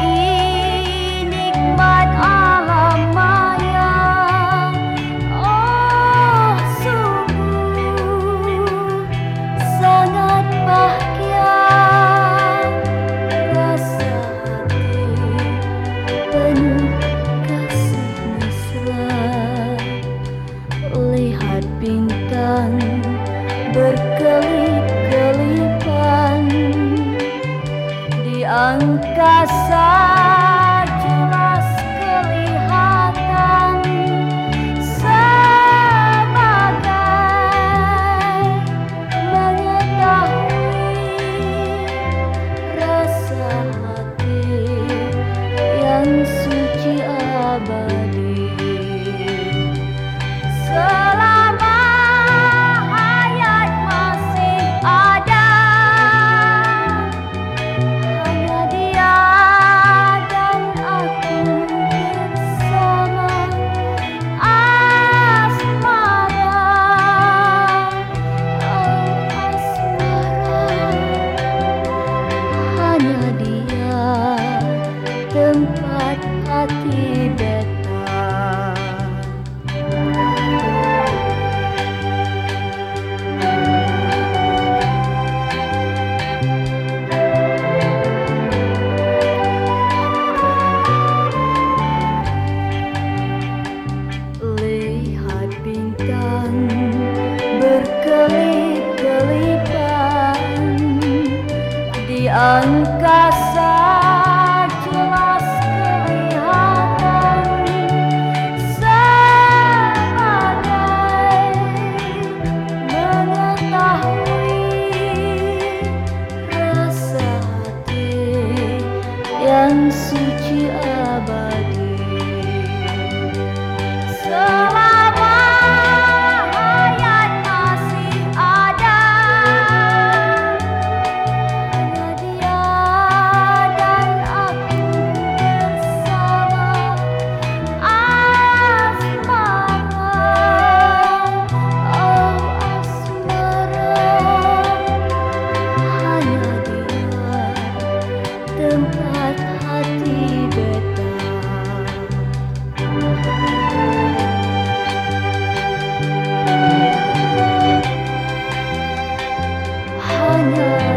ini nikmat Allah angkasa hati Lihat bintang berkelip-kelipan di antara her.